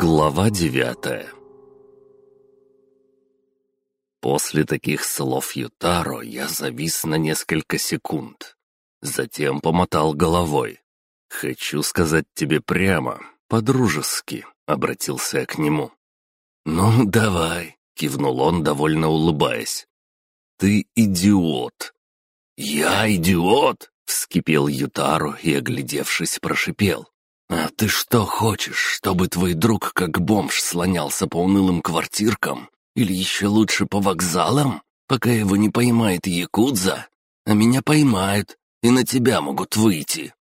Глава девятая После таких слов Ютаро я завис на несколько секунд. Затем помотал головой. «Хочу сказать тебе прямо, по-дружески», — обратился я к нему. «Ну, давай», — кивнул он, довольно улыбаясь. «Ты идиот». «Я идиот?» — вскипел Ютаро и, оглядевшись, прошипел. «А ты что хочешь, чтобы твой друг как бомж слонялся по унылым квартиркам? Или еще лучше по вокзалам, пока его не поймает Якудза? А меня поймают, и на тебя могут выйти».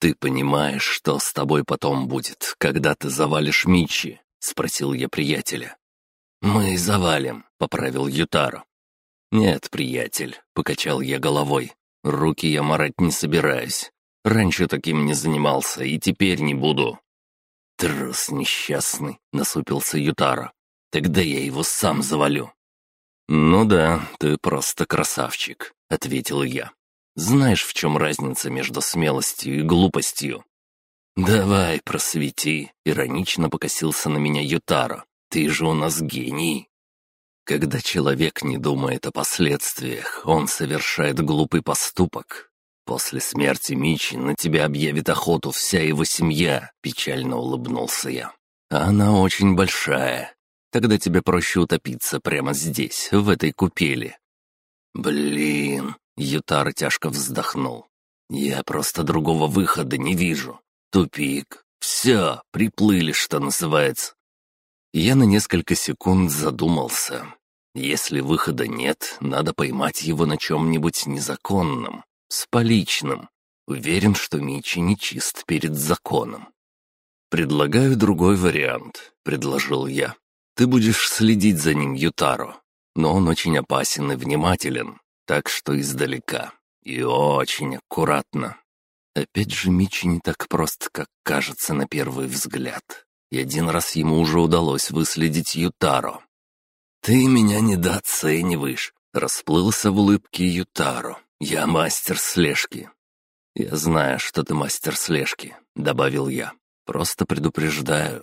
«Ты понимаешь, что с тобой потом будет, когда ты завалишь Мичи?» — спросил я приятеля. «Мы завалим», — поправил Ютаро. «Нет, приятель», — покачал я головой. «Руки я марать не собираюсь. Раньше таким не занимался и теперь не буду». «Трус несчастный», — насупился Ютаро. Тогда я его сам завалю». «Ну да, ты просто красавчик», — ответил я. «Знаешь, в чем разница между смелостью и глупостью?» «Давай, просвети», — иронично покосился на меня Ютаро. «Ты же у нас гений». Когда человек не думает о последствиях, он совершает глупый поступок. После смерти Мичи на тебя объявит охоту вся его семья, печально улыбнулся я. А она очень большая, Тогда тебе проще утопиться прямо здесь, в этой купели». «Блин!» — Ютар тяжко вздохнул. «Я просто другого выхода не вижу. Тупик. Все, приплыли, что называется». Я на несколько секунд задумался. Если выхода нет, надо поймать его на чем-нибудь незаконном, с поличным. Уверен, что Мичи не чист перед законом. «Предлагаю другой вариант», — предложил я. Ты будешь следить за ним, Ютаро, но он очень опасен и внимателен, так что издалека. И очень аккуратно. Опять же, Мичи не так прост, как кажется на первый взгляд. И один раз ему уже удалось выследить Ютаро. «Ты меня недооцениваешь», — расплылся в улыбке Ютаро. «Я мастер слежки». «Я знаю, что ты мастер слежки», — добавил я. «Просто предупреждаю,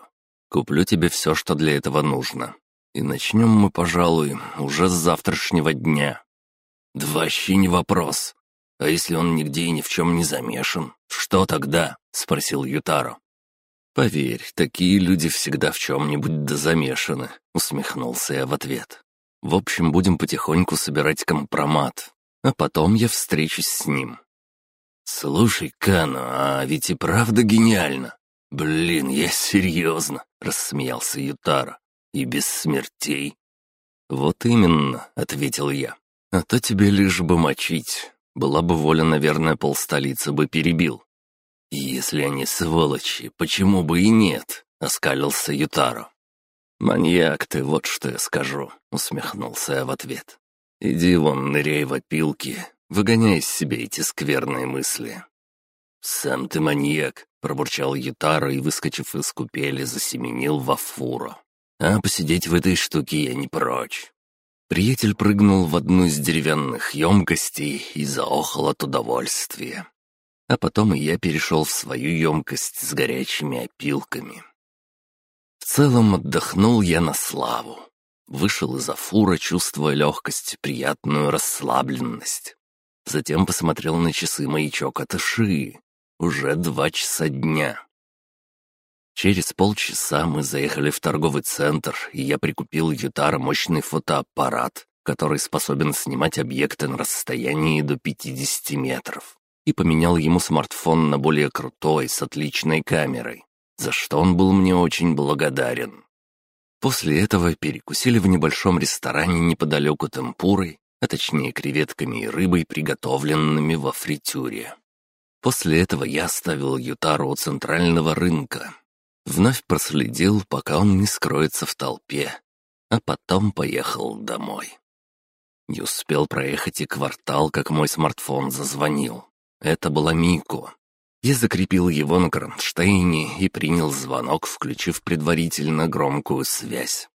Куплю тебе все, что для этого нужно. И начнем мы, пожалуй, уже с завтрашнего дня». «Да вообще не вопрос. А если он нигде и ни в чем не замешан, что тогда?» — спросил Ютаро. «Поверь, такие люди всегда в чем-нибудь да замешаны», — усмехнулся я в ответ. «В общем, будем потихоньку собирать компромат, а потом я встречусь с ним». «Слушай, Кано, а ведь и правда гениально. «Блин, я серьезно», — рассмеялся Ютара. «И без смертей». «Вот именно», — ответил я. «А то тебе лишь бы мочить. Была бы воля, наверное, полстолицы бы перебил». «Если они сволочи, почему бы и нет?» — оскалился Ютаро. «Маньяк ты, вот что я скажу», — усмехнулся я в ответ. «Иди вон, ныряй в опилки, выгоняй из себя эти скверные мысли». «Сам ты маньяк», — пробурчал Ютара и, выскочив из купели, засеменил во фуру. «А посидеть в этой штуке я не прочь». Приятель прыгнул в одну из деревянных емкостей и заохал от удовольствия. А потом и я перешел в свою емкость с горячими опилками. В целом отдохнул я на славу. Вышел из Афура, чувствуя легкость, приятную расслабленность. Затем посмотрел на часы маячок от Иши. Уже два часа дня. Через полчаса мы заехали в торговый центр, и я прикупил Ютара мощный фотоаппарат, который способен снимать объекты на расстоянии до 50 метров, и поменял ему смартфон на более крутой, с отличной камерой, за что он был мне очень благодарен. После этого перекусили в небольшом ресторане неподалеку темпурой, а точнее креветками и рыбой, приготовленными во фритюре. После этого я оставил Ютару у центрального рынка. Вновь проследил, пока он не скроется в толпе, а потом поехал домой. Не успел проехать и квартал, как мой смартфон зазвонил. Это была Мико. Я закрепил его на кронштейне и принял звонок, включив предварительно громкую связь.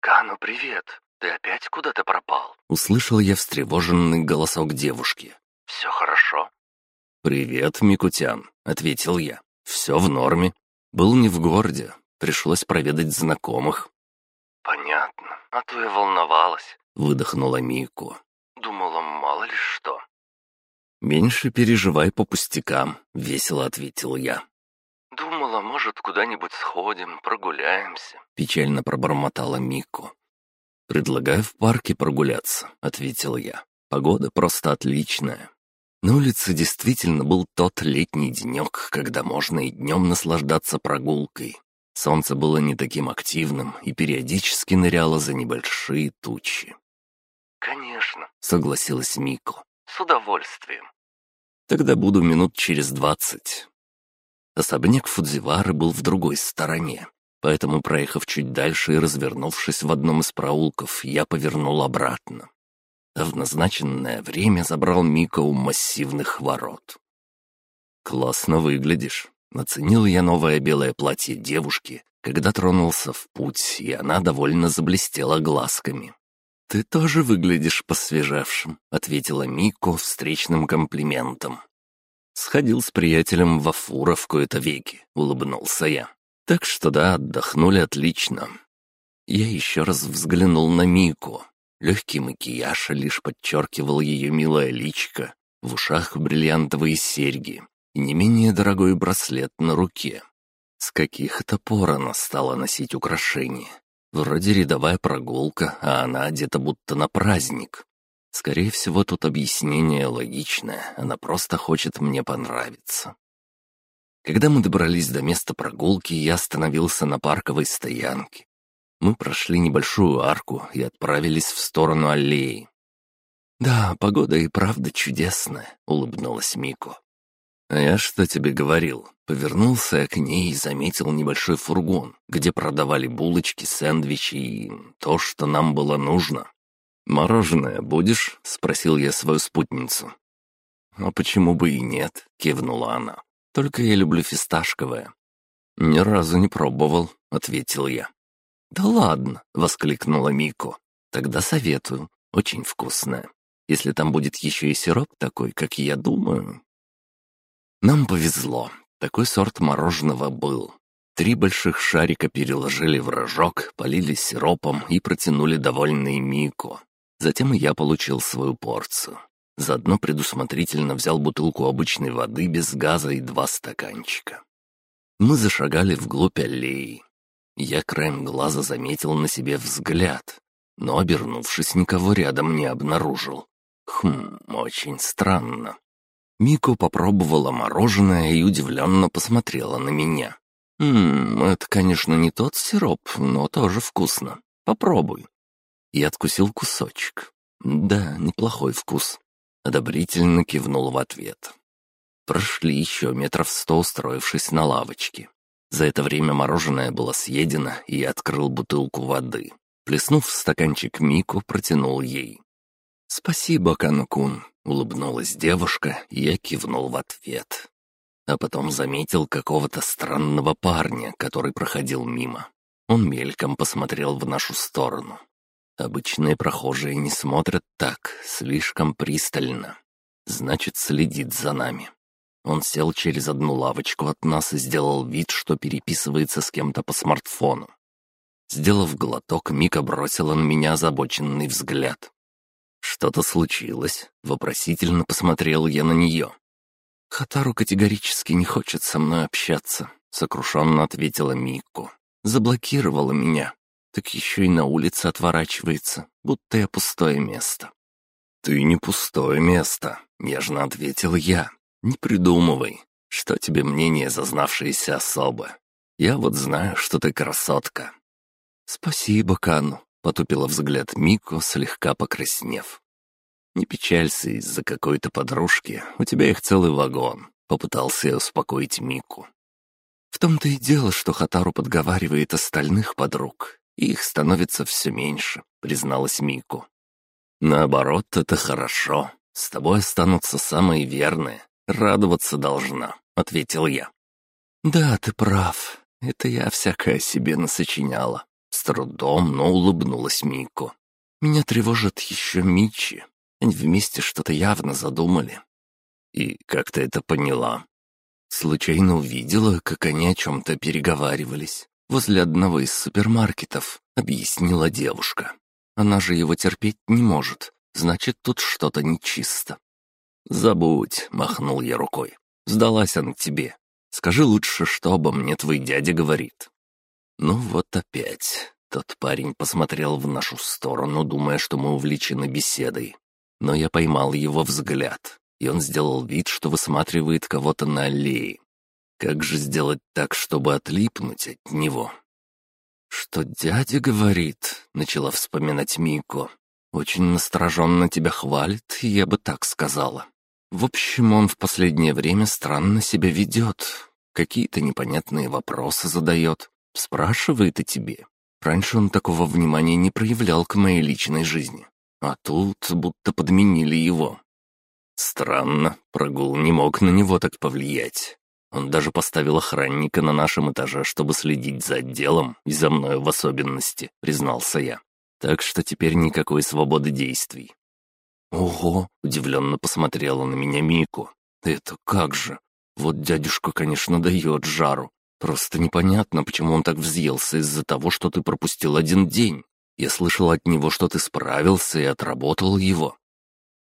«Кану, привет! Ты опять куда-то пропал?» Услышал я встревоженный голосок девушки. «Все хорошо?» «Привет, Микутян», — ответил я. «Все в норме. Был не в городе. Пришлось проведать знакомых». «Понятно. А то я волновалась», — выдохнула Мику. «Думала, мало ли что». «Меньше переживай по пустякам», — весело ответил я. «Думала, может, куда-нибудь сходим, прогуляемся», — печально пробормотала Мику. «Предлагаю в парке прогуляться», — ответил я. «Погода просто отличная». На улице действительно был тот летний денек, когда можно и днем наслаждаться прогулкой. Солнце было не таким активным и периодически ныряло за небольшие тучи. «Конечно», — согласилась Мико. «С удовольствием». «Тогда буду минут через двадцать». Особняк Фудзивары был в другой стороне, поэтому, проехав чуть дальше и развернувшись в одном из проулков, я повернул обратно. А в назначенное время забрал Мика у массивных ворот. «Классно выглядишь», Оценил я новое белое платье девушки, когда тронулся в путь, и она довольно заблестела глазками. «Ты тоже выглядишь посвежевшим», — ответила Мико встречным комплиментом. «Сходил с приятелем во фура в кои-то веки», — улыбнулся я. «Так что да, отдохнули отлично». Я еще раз взглянул на Мику. Легкий макияж лишь подчеркивал ее милое личико, в ушах бриллиантовые серьги, и не менее дорогой браслет на руке. С каких это пор она стала носить украшения? Вроде рядовая прогулка, а она одета будто на праздник. Скорее всего, тут объяснение логичное, она просто хочет мне понравиться. Когда мы добрались до места прогулки, я остановился на парковой стоянке. Мы прошли небольшую арку и отправились в сторону аллеи. «Да, погода и правда чудесная», — улыбнулась Мико. «А я что тебе говорил?» Повернулся к ней и заметил небольшой фургон, где продавали булочки, сэндвичи и то, что нам было нужно. «Мороженое будешь?» — спросил я свою спутницу. «А почему бы и нет?» — кивнула она. «Только я люблю фисташковое». «Ни разу не пробовал», — ответил я. «Да ладно!» — воскликнула Мико. «Тогда советую. Очень вкусное. Если там будет еще и сироп такой, как я думаю, нам повезло. Такой сорт мороженого был. Три больших шарика переложили в рожок, полили сиропом и протянули довольный Мико. Затем я получил свою порцию. Заодно предусмотрительно взял бутылку обычной воды без газа и два стаканчика. Мы зашагали вглубь аллеи. Я краем глаза заметил на себе взгляд, но, обернувшись, никого рядом не обнаружил. Хм, очень странно. Мико попробовала мороженое и удивленно посмотрела на меня. «Ммм, это, конечно, не тот сироп, но тоже вкусно. Попробуй». Я откусил кусочек. Да, неплохой вкус. Одобрительно кивнул в ответ. Прошли еще метров сто, устроившись на лавочке. За это время мороженое было съедено, и я открыл бутылку воды. Плеснув в стаканчик Мику, протянул ей. «Спасибо, Канкун», — улыбнулась девушка, и я кивнул в ответ. А потом заметил какого-то странного парня, который проходил мимо. Он мельком посмотрел в нашу сторону. Обычные прохожие не смотрят так, слишком пристально. Значит, следит за нами. Он сел через одну лавочку от нас и сделал вид, что переписывается с кем-то по смартфону. Сделав глоток, Мика бросила на меня озабоченный взгляд. «Что-то случилось?» — вопросительно посмотрел я на нее. «Хатару категорически не хочет со мной общаться», — сокрушенно ответила Микко. «Заблокировала меня. Так еще и на улице отворачивается, будто я пустое место». «Ты не пустое место», — нежно ответил я. «Не придумывай. Что тебе мнение зазнавшееся особо? Я вот знаю, что ты красотка». «Спасибо, Кану», Потупила взгляд Мико, слегка покраснев. «Не печалься из-за какой-то подружки, у тебя их целый вагон», — попытался я успокоить Мику. «В том-то и дело, что Хатару подговаривает остальных подруг, и их становится все меньше», — призналась Мику. «Наоборот, это хорошо. С тобой останутся самые верные. Радоваться должна», — ответил я. «Да, ты прав. Это я всякое себе насочиняла. С трудом, но улыбнулась Мико. «Меня тревожит еще Мичи. Они вместе что-то явно задумали». «И как ты это поняла?» Случайно увидела, как они о чем-то переговаривались. возле одного из супермаркетов», — объяснила девушка. «Она же его терпеть не может, значит, тут что-то нечисто». «Забудь», — махнул я рукой. «Сдалась она тебе. Скажи лучше, что обо мне твой дядя говорит». Ну вот опять. Тот парень посмотрел в нашу сторону, думая, что мы увлечены беседой. Но я поймал его взгляд, и он сделал вид, что высматривает кого-то на аллее. Как же сделать так, чтобы отлипнуть от него? «Что дядя говорит?» — начала вспоминать Мико. «Очень настороженно тебя хвалит, я бы так сказала. В общем, он в последнее время странно себя ведет. Какие-то непонятные вопросы задает, спрашивает о тебе. Раньше он такого внимания не проявлял к моей личной жизни. А тут будто подменили его. Странно, прогул не мог на него так повлиять. Он даже поставил охранника на нашем этаже, чтобы следить за отделом, и за мной в особенности, признался я. Так что теперь никакой свободы действий. «Ого!» — удивленно посмотрела на меня Мику. «Это как же? Вот дядюшка, конечно, дает жару. Просто непонятно, почему он так взъелся из-за того, что ты пропустил один день. Я слышал от него, что ты справился и отработал его.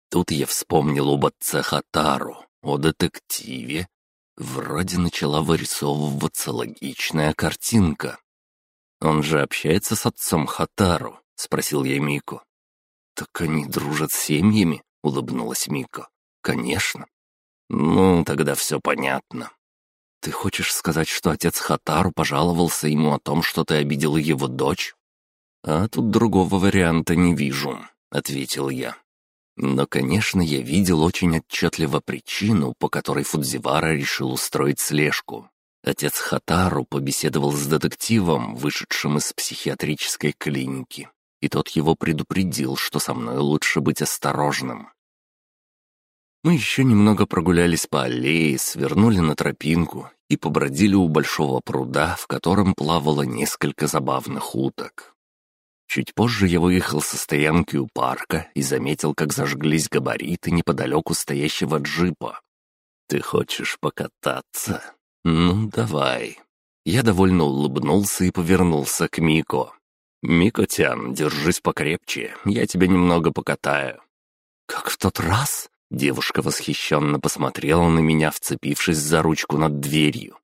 Тут я вспомнил об отце Хатару, о детективе. Вроде начала вырисовываться логичная картинка. «Он же общается с отцом Хатару?» — спросил я Мику. «Так они дружат с семьями?» — улыбнулась Мико. «Конечно». «Ну, тогда все понятно. Ты хочешь сказать, что отец Хатару пожаловался ему о том, что ты обидел его дочь?» «А тут другого варианта не вижу», — ответил я. Но, конечно, я видел очень отчетливо причину, по которой Фудзивара решил устроить слежку. Отец Хатару побеседовал с детективом, вышедшим из психиатрической клиники, и тот его предупредил, что со мной лучше быть осторожным. Мы еще немного прогулялись по аллее, свернули на тропинку и побродили у большого пруда, в котором плавало несколько забавных уток. Чуть позже я выехал со стоянки у парка и заметил, как зажглись габариты неподалеку стоящего джипа. «Ты хочешь покататься? Ну, давай». Я довольно улыбнулся и повернулся к Мико. «Мико-тян, держись покрепче, я тебя немного покатаю». «Как в тот раз?» Девушка восхищенно посмотрела на меня, вцепившись за ручку над дверью.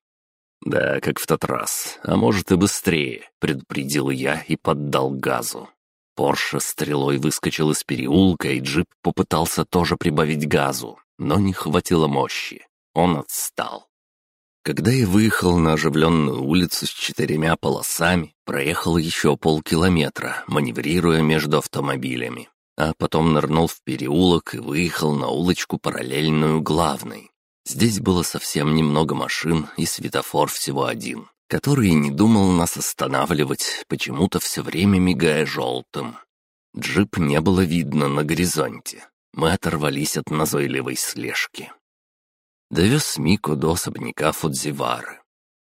«Да, как в тот раз, а может и быстрее», — предупредил я и поддал газу. Порше стрелой выскочил из переулка, и джип попытался тоже прибавить газу, но не хватило мощи. Он отстал. Когда я выехал на оживленную улицу с четырьмя полосами, проехал еще полкилометра, маневрируя между автомобилями, а потом нырнул в переулок и выехал на улочку параллельную главной. Здесь было совсем немного машин и светофор всего один, который не думал нас останавливать, почему-то все время мигая желтым. Джип не было видно на горизонте. Мы оторвались от назойливой слежки. Довез Мику до особняка Фудзивары.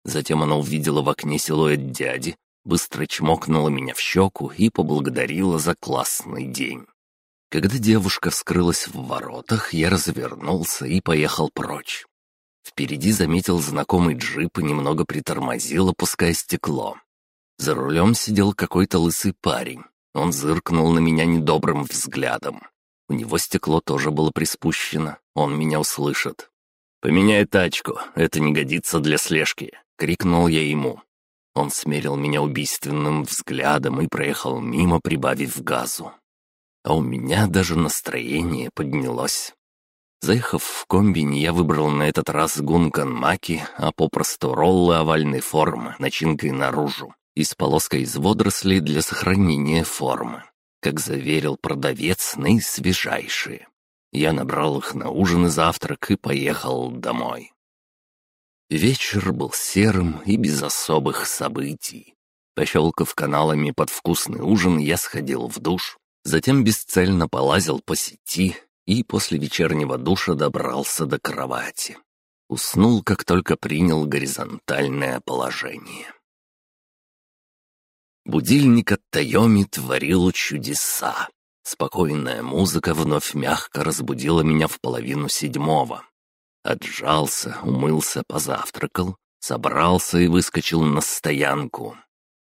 Затем она увидела в окне силуэт дяди, быстро чмокнула меня в щеку и поблагодарила за классный день. Когда девушка скрылась в воротах, я развернулся и поехал прочь. Впереди заметил знакомый джип и немного притормозил, опуская стекло. За рулем сидел какой-то лысый парень. Он зыркнул на меня недобрым взглядом. У него стекло тоже было приспущено, он меня услышит. «Поменяй тачку, это не годится для слежки», — крикнул я ему. Он смерил меня убийственным взглядом и проехал мимо, прибавив газу а у меня даже настроение поднялось. Заехав в комбини, я выбрал на этот раз гункан маки, а попросту роллы овальной формы, начинкой наружу, и с полоской из водорослей для сохранения формы. Как заверил продавец, наисвежайшие. Я набрал их на ужин и завтрак и поехал домой. Вечер был серым и без особых событий. Пощелкав каналами под вкусный ужин, я сходил в душ, Затем бесцельно полазил по сети и после вечернего душа добрался до кровати. Уснул, как только принял горизонтальное положение. Будильник от Тайоми творил чудеса. Спокойная музыка вновь мягко разбудила меня в половину седьмого. Отжался, умылся, позавтракал, собрался и выскочил на стоянку.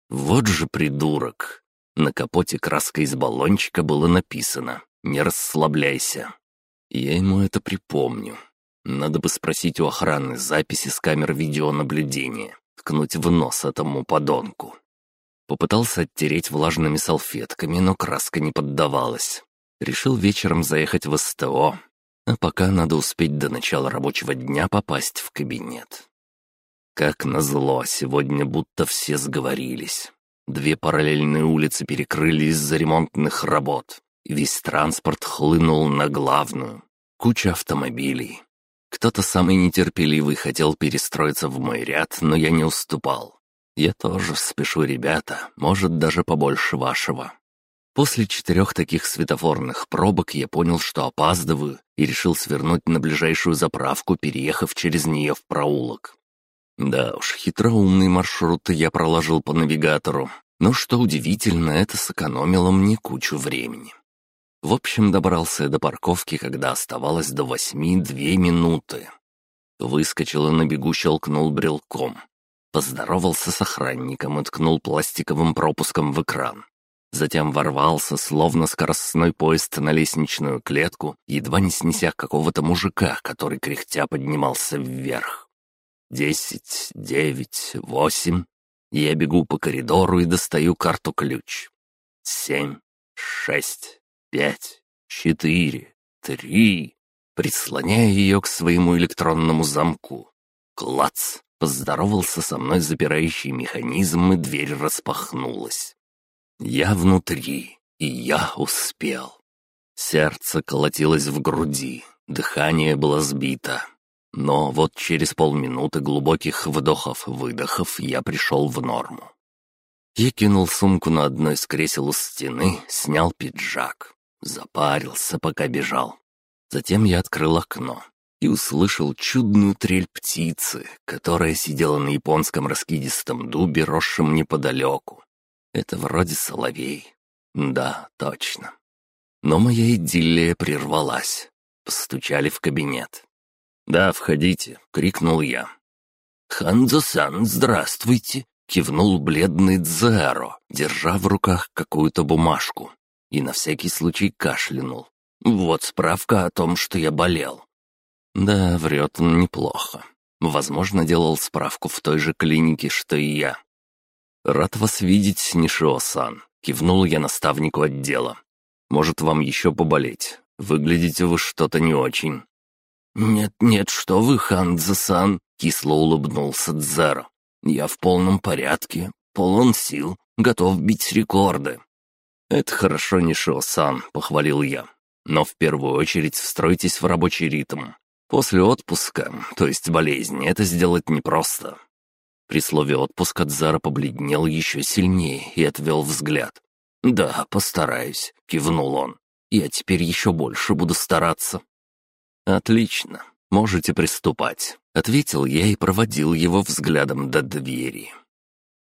Вот же придурок. На капоте краской из баллончика было написано «Не расслабляйся». Я ему это припомню. Надо бы спросить у охраны записи с камер видеонаблюдения, ткнуть в нос этому подонку. Попытался оттереть влажными салфетками, но краска не поддавалась. Решил вечером заехать в СТО, а пока надо успеть до начала рабочего дня попасть в кабинет. Как назло, сегодня будто все сговорились. Две параллельные улицы перекрыли из-за ремонтных работ. Весь транспорт хлынул на главную. Куча автомобилей. Кто-то самый нетерпеливый хотел перестроиться в мой ряд, но я не уступал. Я тоже спешу, ребята, может, даже побольше вашего. После четырех таких светофорных пробок я понял, что опаздываю, и решил свернуть на ближайшую заправку, переехав через нее в проулок. Да уж, хитроумный маршрут я проложил по навигатору, но что удивительно, это сэкономило мне кучу времени. В общем, добрался до парковки, когда оставалось до восьми две минуты. Выскочил и на бегу щелкнул брелком. Поздоровался с охранником и ткнул пластиковым пропуском в экран. Затем ворвался, словно скоростной поезд на лестничную клетку, едва не снеся какого-то мужика, который кряхтя поднимался вверх. Десять, девять, восемь. Я бегу по коридору и достаю карту-ключ. Семь, шесть, пять, четыре, три. Прислоняю ее к своему электронному замку. Клац! Поздоровался со мной запирающий механизм, и дверь распахнулась. Я внутри, и я успел. Сердце колотилось в груди, дыхание было сбито. Но вот через полминуты глубоких вдохов-выдохов я пришел в норму. Я кинул сумку на одно из кресел у стены, снял пиджак. Запарился, пока бежал. Затем я открыл окно и услышал чудную трель птицы, которая сидела на японском раскидистом дубе, росшем неподалеку. Это вроде соловей. Да, точно. Но моя идиллия прервалась. Постучали в кабинет. «Да, входите», — крикнул я. «Ханзо-сан, здравствуйте!» — кивнул бледный Дзеро, держа в руках какую-то бумажку и на всякий случай кашлянул. «Вот справка о том, что я болел». Да, врет он неплохо. Возможно, делал справку в той же клинике, что и я. «Рад вас видеть, Нишио-сан», — кивнул я наставнику отдела. «Может, вам еще поболеть? Выглядите вы что-то не очень». «Нет-нет, что вы, Ханзо-сан», — кисло улыбнулся Дзеро. «Я в полном порядке, полон сил, готов бить рекорды». «Это хорошо, Нишио-сан», — похвалил я. «Но в первую очередь встройтесь в рабочий ритм. После отпуска, то есть болезни, это сделать непросто». При слове «отпуск» Адзара побледнел еще сильнее и отвел взгляд. «Да, постараюсь», — кивнул он. «Я теперь еще больше буду стараться». «Отлично, можете приступать», — ответил я и проводил его взглядом до двери.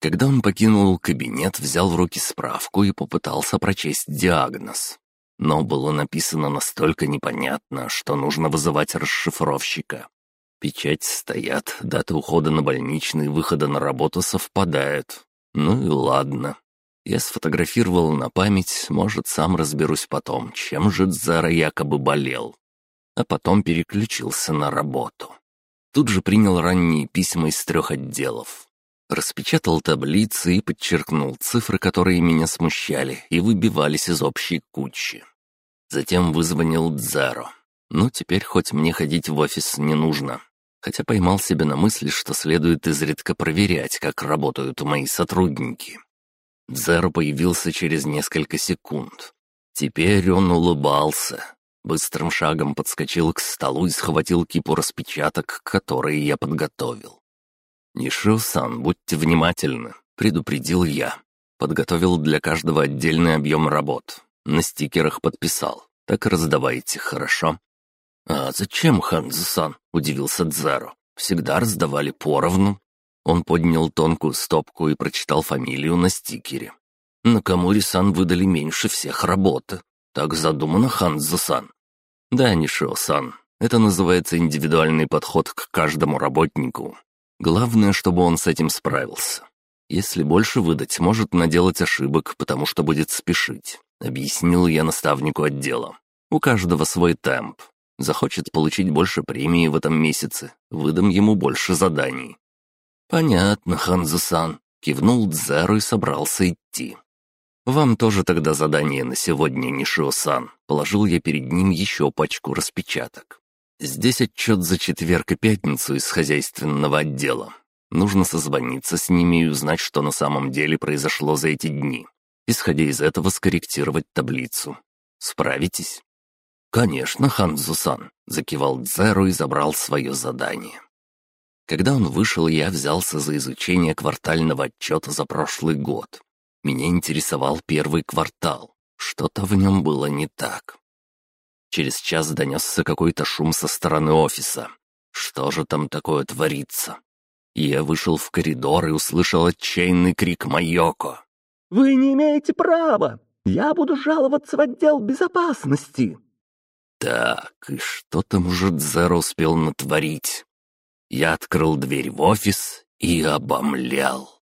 Когда он покинул кабинет, взял в руки справку и попытался прочесть диагноз. Но было написано настолько непонятно, что нужно вызывать расшифровщика. Печать стоят, даты ухода на больничный и выхода на работу совпадают. Ну и ладно. Я сфотографировал на память, может, сам разберусь потом, чем же Дзара якобы болел. А потом переключился на работу. Тут же принял ранние письма из трех отделов. Распечатал таблицы и подчеркнул цифры, которые меня смущали и выбивались из общей кучи. Затем вызвонил Дзаро. Ну, теперь хоть мне ходить в офис не нужно. Хотя поймал себя на мысли, что следует изредка проверять, как работают мои сотрудники. Дзаро появился через несколько секунд. Теперь он улыбался. Быстрым шагом подскочил к столу и схватил кипу распечаток, которые я подготовил. «Нишио-сан, будьте внимательны», — предупредил я. Подготовил для каждого отдельный объем работ. На стикерах подписал. Так раздавайте, хорошо?» «А зачем, Ханзо-сан?» — удивился Дзаро. «Всегда раздавали поровну». Он поднял тонкую стопку и прочитал фамилию на стикере. «Накамури-сан выдали меньше всех работы. Так задумано, Ханзо-сан». «Да, Нишио-сан, это называется индивидуальный подход к каждому работнику. Главное, чтобы он с этим справился. Если больше выдать, может наделать ошибок, потому что будет спешить. Объяснил я наставнику отдела. У каждого свой темп. Захочет получить больше премии в этом месяце, выдам ему больше заданий. «Понятно, Ханзусан», — кивнул Дзеру и собрался идти. «Вам тоже тогда задание на сегодня, Нишио-сан», — положил я перед ним еще пачку распечаток. «Здесь отчет за четверг и пятницу из хозяйственного отдела. Нужно созвониться с ними и узнать, что на самом деле произошло за эти дни. Исходя из этого, скорректировать таблицу. Справитесь?» «Конечно, Ханзусан», — закивал Дзеру и забрал свое задание. Когда он вышел, я взялся за изучение квартального отчета за прошлый год. Меня интересовал первый квартал. Что-то в нем было не так. Через час донесся какой-то шум со стороны офиса. Что же там такое творится? Я вышел в коридор и услышал отчаянный крик Майоко. «Вы не имеете права! Я буду жаловаться в отдел безопасности!» Так, и что там уже Дзеро успел натворить? Я открыл дверь в офис и обомлял.